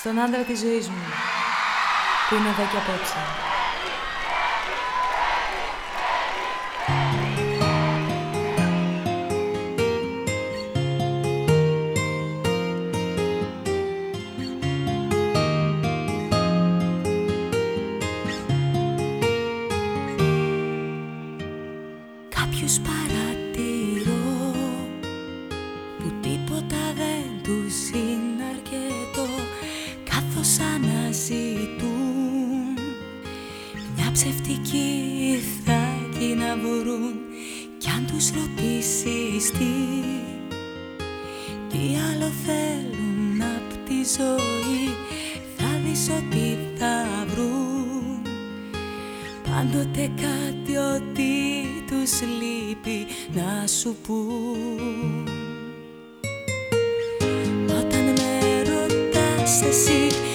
στον άντρα της ζωής μου, που είναι εδώ και απόψε. Μια θα να βρουν κι αν τους ρωτήσεις τι. Τι άλλο θέλουν απ' τη ζωή θα δεις ότι θα βρουν. Πάντοτε κάτι ότι τους λείπει να σου πούν. Όταν με ρωτάς εσύ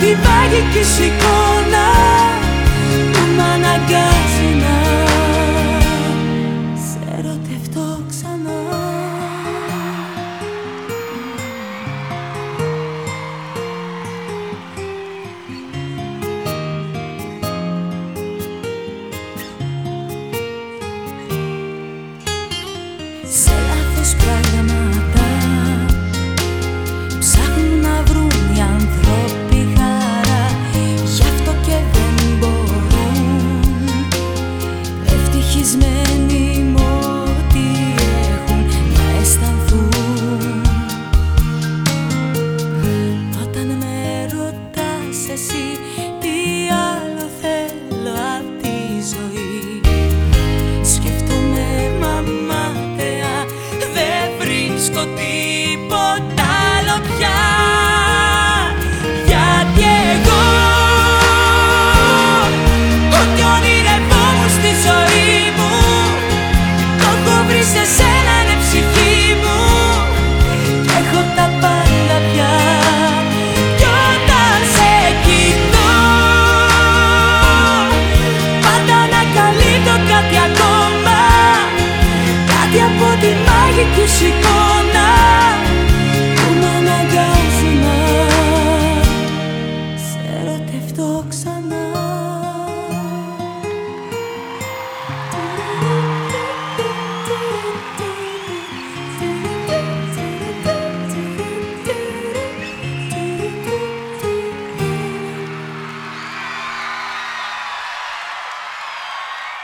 την πάγικη εικόνα. Που μ' αναγκάζει necesito. δόξα